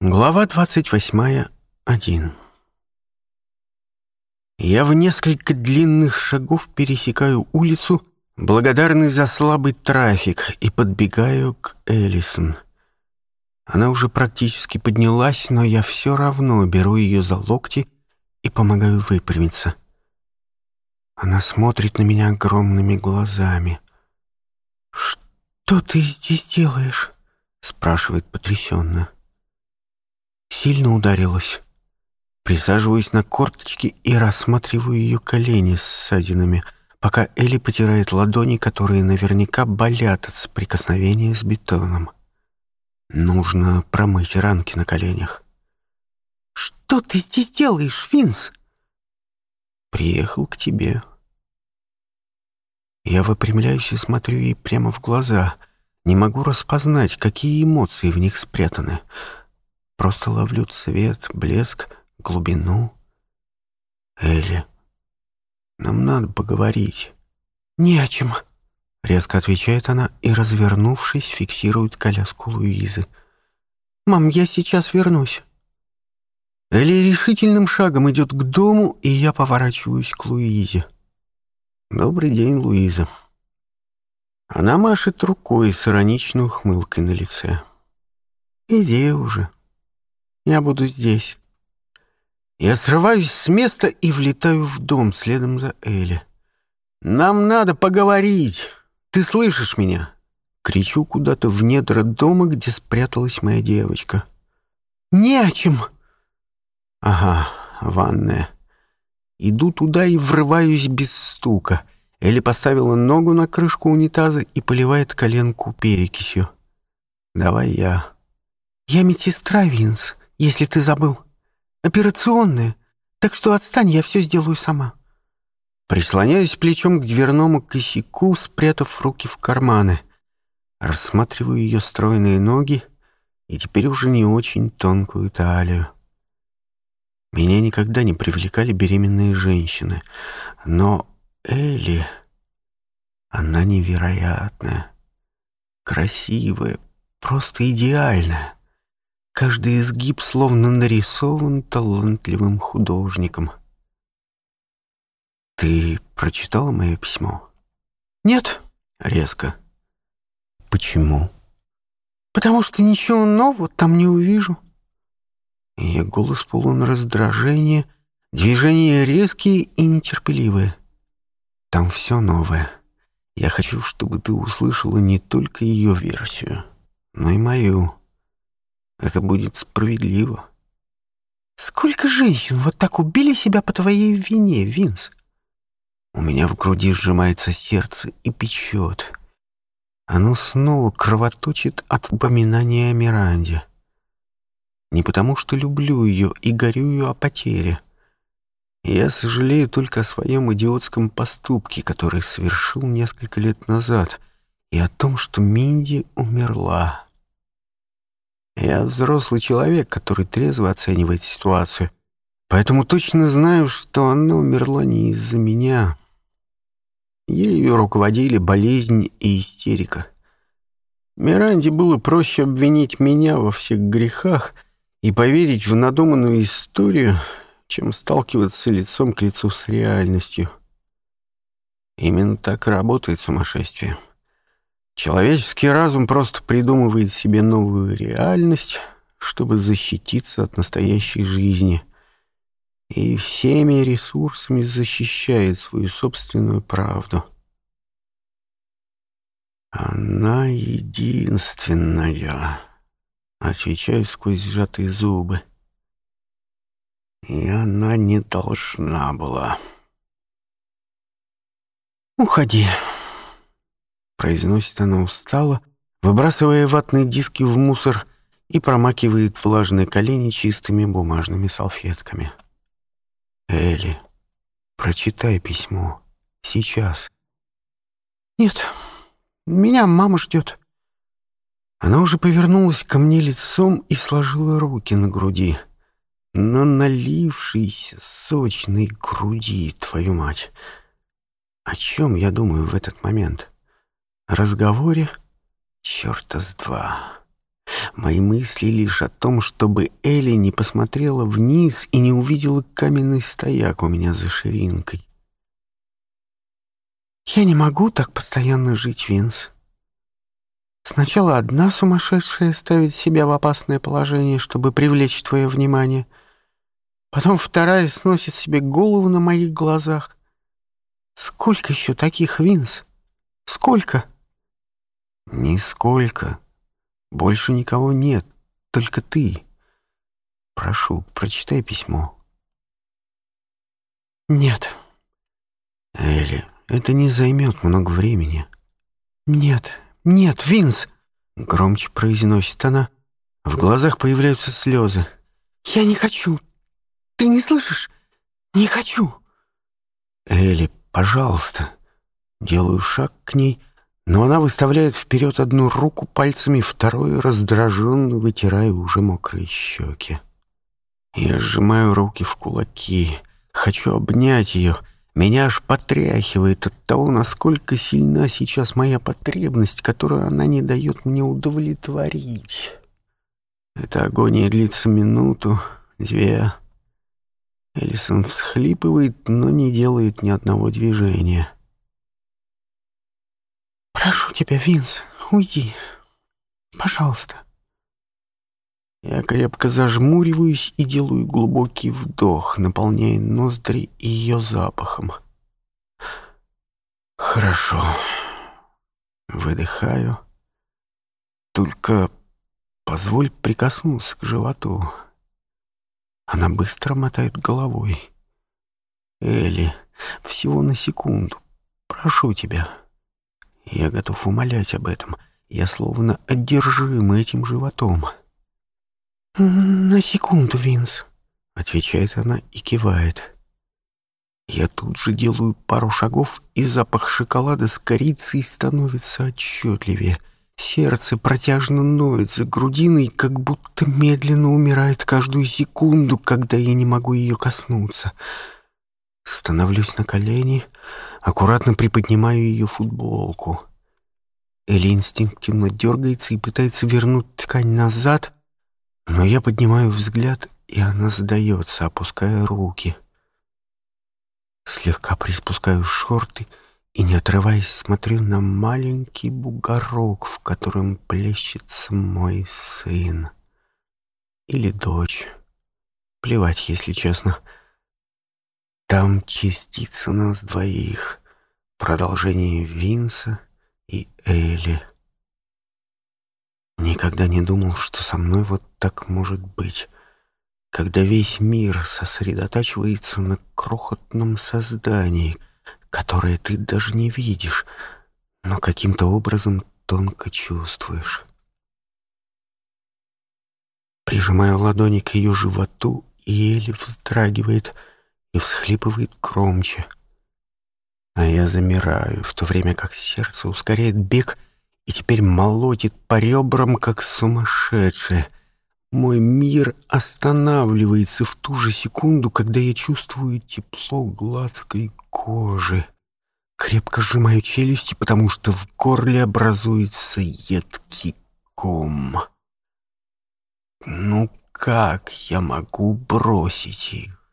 Глава 28. 1. Я в несколько длинных шагов пересекаю улицу, благодарный за слабый трафик, и подбегаю к Элисон. Она уже практически поднялась, но я все равно беру ее за локти и помогаю выпрямиться. Она смотрит на меня огромными глазами. «Что ты здесь делаешь?» — спрашивает потрясенно. — сильно ударилась. Присаживаюсь на корточки и рассматриваю ее колени с ссадинами, пока Элли потирает ладони, которые наверняка болят от соприкосновения с бетоном. Нужно промыть ранки на коленях. «Что ты здесь делаешь, Финс? «Приехал к тебе». Я выпрямляюсь и смотрю ей прямо в глаза. Не могу распознать, какие эмоции в них спрятаны — Просто ловлю цвет, блеск, глубину. Элли, нам надо поговорить. Не о чем. Резко отвечает она и, развернувшись, фиксирует коляску Луизы. «Мам, я сейчас вернусь». Элли решительным шагом идет к дому, и я поворачиваюсь к Луизе. «Добрый день, Луиза». Она машет рукой с ироничной ухмылкой на лице. Идея уже». Я буду здесь. Я срываюсь с места и влетаю в дом следом за Элли. «Нам надо поговорить! Ты слышишь меня?» Кричу куда-то в недра дома, где спряталась моя девочка. «Не о чем!» «Ага, ванная. Иду туда и врываюсь без стука». Элли поставила ногу на крышку унитаза и поливает коленку перекисью. «Давай я...» «Я медсестра Винс если ты забыл. Операционные. Так что отстань, я все сделаю сама». Прислоняюсь плечом к дверному косяку, спрятав руки в карманы. Рассматриваю ее стройные ноги и теперь уже не очень тонкую талию. Меня никогда не привлекали беременные женщины, но Элли... Она невероятная, красивая, просто идеальная. Каждый изгиб словно нарисован талантливым художником. «Ты прочитала мое письмо?» «Нет», — резко. «Почему?» «Потому что ничего нового там не увижу». Ее голос полон раздражения, движения резкие и нетерпеливые. «Там все новое. Я хочу, чтобы ты услышала не только ее версию, но и мою». Это будет справедливо. Сколько женщин вот так убили себя по твоей вине, Винс? У меня в груди сжимается сердце и печет. Оно снова кровоточит от упоминания о Миранде. Не потому, что люблю ее и горюю о потере. Я сожалею только о своем идиотском поступке, который совершил несколько лет назад, и о том, что Минди умерла. Я взрослый человек, который трезво оценивает ситуацию. Поэтому точно знаю, что она умерла не из-за меня. Ею руководили болезнь и истерика. Миранде было проще обвинить меня во всех грехах и поверить в надуманную историю, чем сталкиваться лицом к лицу с реальностью. Именно так работает сумасшествие. Человеческий разум просто придумывает себе новую реальность, чтобы защититься от настоящей жизни и всеми ресурсами защищает свою собственную правду. «Она единственная», — отвечаю сквозь сжатые зубы. «И она не должна была». «Уходи», произносит она устало, выбрасывая ватные диски в мусор и промакивает влажные колени чистыми бумажными салфетками. «Элли, прочитай письмо. Сейчас». «Нет, меня мама ждет». Она уже повернулась ко мне лицом и сложила руки на груди. На налившейся, сочной груди, твою мать. О чем я думаю в этот момент?» разговоре? Черта с два. Мои мысли лишь о том, чтобы Элли не посмотрела вниз и не увидела каменный стояк у меня за ширинкой. Я не могу так постоянно жить, Винс. Сначала одна сумасшедшая ставит себя в опасное положение, чтобы привлечь твое внимание. Потом вторая сносит себе голову на моих глазах. Сколько еще таких, Винс? Сколько? — Нисколько. Больше никого нет, только ты. Прошу, прочитай письмо. Нет. Элли, это не займет много времени. Нет, нет, Винс! Громче произносит она. В глазах появляются слезы. Я не хочу. Ты не слышишь? Не хочу. Элли, пожалуйста. Делаю шаг к ней, но она выставляет вперед одну руку пальцами, вторую раздраженно вытирая уже мокрые щеки. Я сжимаю руки в кулаки. Хочу обнять ее. Меня аж потряхивает от того, насколько сильна сейчас моя потребность, которую она не дает мне удовлетворить. Эта агония длится минуту, две. Элисон всхлипывает, но не делает ни одного движения. — Прошу тебя, Винс, уйди. Пожалуйста. Я крепко зажмуриваюсь и делаю глубокий вдох, наполняя ноздри ее запахом. Хорошо. Выдыхаю. Только позволь прикоснуться к животу. Она быстро мотает головой. Элли, всего на секунду. Прошу тебя. Я готов умолять об этом. Я словно одержим этим животом. «На секунду, Винс», — отвечает она и кивает. Я тут же делаю пару шагов, и запах шоколада с корицей становится отчетливее. Сердце протяжно ноет за грудиной, как будто медленно умирает каждую секунду, когда я не могу ее коснуться. Становлюсь на колени, — аккуратно приподнимаю ее футболку. Эли инстинктивно дергается и пытается вернуть ткань назад, но я поднимаю взгляд, и она сдается, опуская руки. Слегка приспускаю шорты и, не отрываясь, смотрю на маленький бугорок, в котором плещется мой сын. Или дочь. Плевать, если честно. — там частица нас двоих, продолжение Винса и Элли. Никогда не думал, что со мной вот так может быть, когда весь мир сосредотачивается на крохотном создании, которое ты даже не видишь, но каким-то образом тонко чувствуешь. Прижимаю ладони к ее животу, и Элли вздрагивает — и всхлипывает кромче, А я замираю, в то время как сердце ускоряет бег и теперь молотит по ребрам, как сумасшедшее. Мой мир останавливается в ту же секунду, когда я чувствую тепло гладкой кожи. Крепко сжимаю челюсти, потому что в горле образуется едкий ком. Ну как я могу бросить их?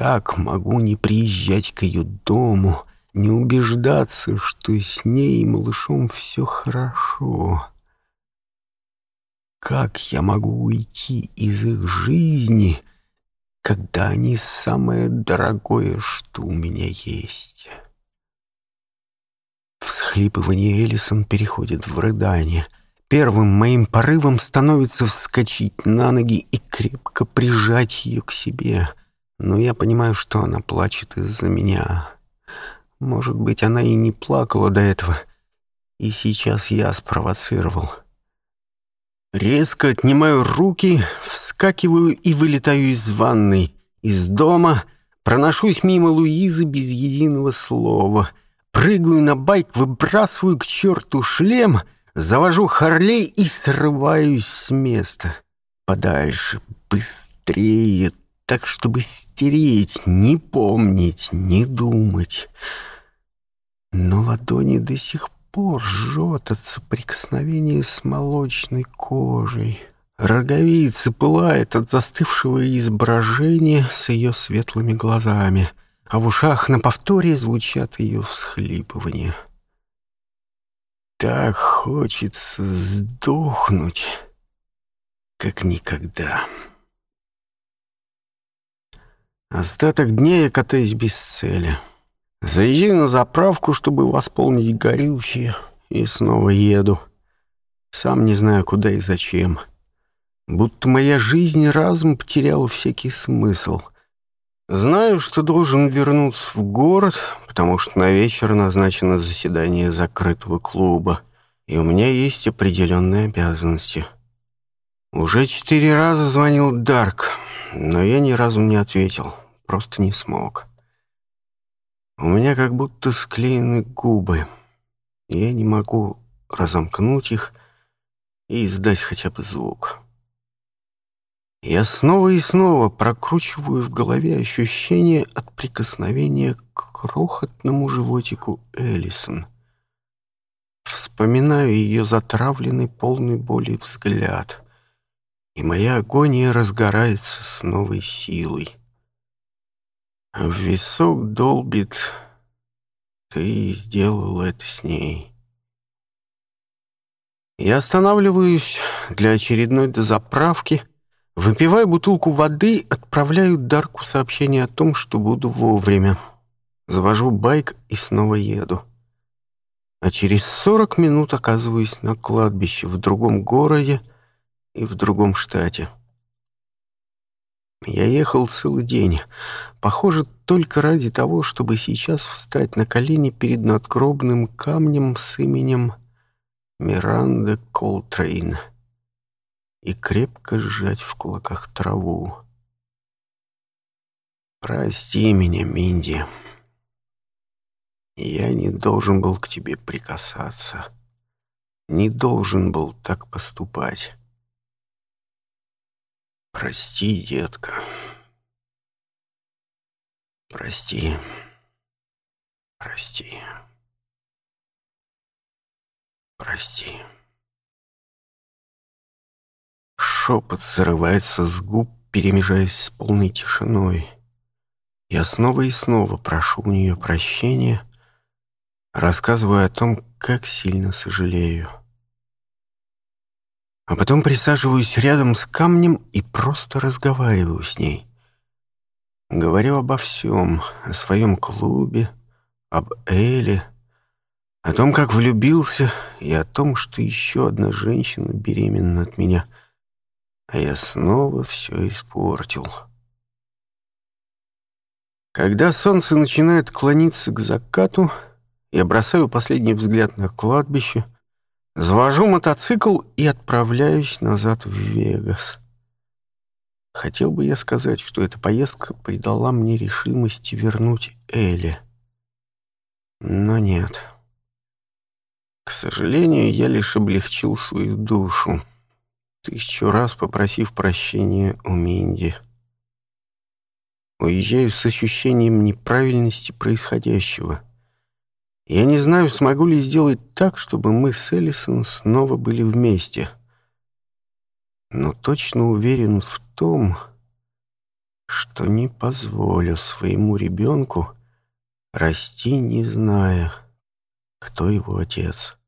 как могу не приезжать к ее дому, не убеждаться, что с ней и малышом все хорошо? Как я могу уйти из их жизни, когда они самое дорогое, что у меня есть? Всхлипывание Элисон переходит в рыдание — Первым моим порывом становится вскочить на ноги и крепко прижать ее к себе. Но я понимаю, что она плачет из-за меня. Может быть, она и не плакала до этого. И сейчас я спровоцировал. Резко отнимаю руки, вскакиваю и вылетаю из ванной, из дома, проношусь мимо Луизы без единого слова, прыгаю на байк, выбрасываю к черту шлем, завожу Харлей и срываюсь с места. Подальше, быстрее, так, чтобы стереть, не помнить, не думать. Но ладони до сих пор жжет от соприкосновения с молочной кожей. Роговица пылает от застывшего изображения с ее светлыми глазами, а в ушах на повторе звучат ее всхлипывания. Так хочется сдохнуть, как никогда. Остаток дней я катаюсь без цели. Заезжаю на заправку, чтобы восполнить горючее, и снова еду. Сам не знаю, куда и зачем. Будто моя жизнь разум потеряла всякий смысл. Знаю, что должен вернуться в город, потому что на вечер назначено заседание закрытого клуба, и у меня есть определенные обязанности. Уже четыре раза звонил Дарк, но я ни разу не ответил просто не смог. У меня как будто склеены губы. Я не могу разомкнуть их и издать хотя бы звук. Я снова и снова прокручиваю в голове ощущение от прикосновения к крохотному животику Эллисон. Вспоминаю ее затравленный полный боли взгляд, и моя агония разгорается с новой силой. Висок долбит, ты сделал это с ней. Я останавливаюсь для очередной дозаправки, выпиваю бутылку воды, отправляю Дарку сообщение о том, что буду вовремя. Завожу байк и снова еду. А через 40 минут оказываюсь на кладбище в другом городе и в другом штате. Я ехал целый день. Похоже, только ради того, чтобы сейчас встать на колени перед надгробным камнем с именем Миранды Колтрейн и крепко сжать в кулаках траву. «Прости меня, Минди. Я не должен был к тебе прикасаться. Не должен был так поступать». Прости, детка. Прости. Прости. Прости. Шепот срывается с губ, перемежаясь с полной тишиной. Я снова и снова прошу у нее прощения, рассказывая о том, как сильно сожалею а потом присаживаюсь рядом с камнем и просто разговариваю с ней. Говорю обо всем, о своем клубе, об Эле, о том, как влюбился, и о том, что еще одна женщина беременна от меня. А я снова все испортил. Когда солнце начинает клониться к закату, я бросаю последний взгляд на кладбище — Завожу мотоцикл и отправляюсь назад в Вегас. Хотел бы я сказать, что эта поездка придала мне решимости вернуть Элли. Но нет. К сожалению, я лишь облегчил свою душу, тысячу раз попросив прощения у Минди. Уезжаю с ощущением неправильности происходящего — я не знаю, смогу ли сделать так, чтобы мы с Эллисон снова были вместе. Но точно уверен в том, что не позволю своему ребенку расти, не зная, кто его отец.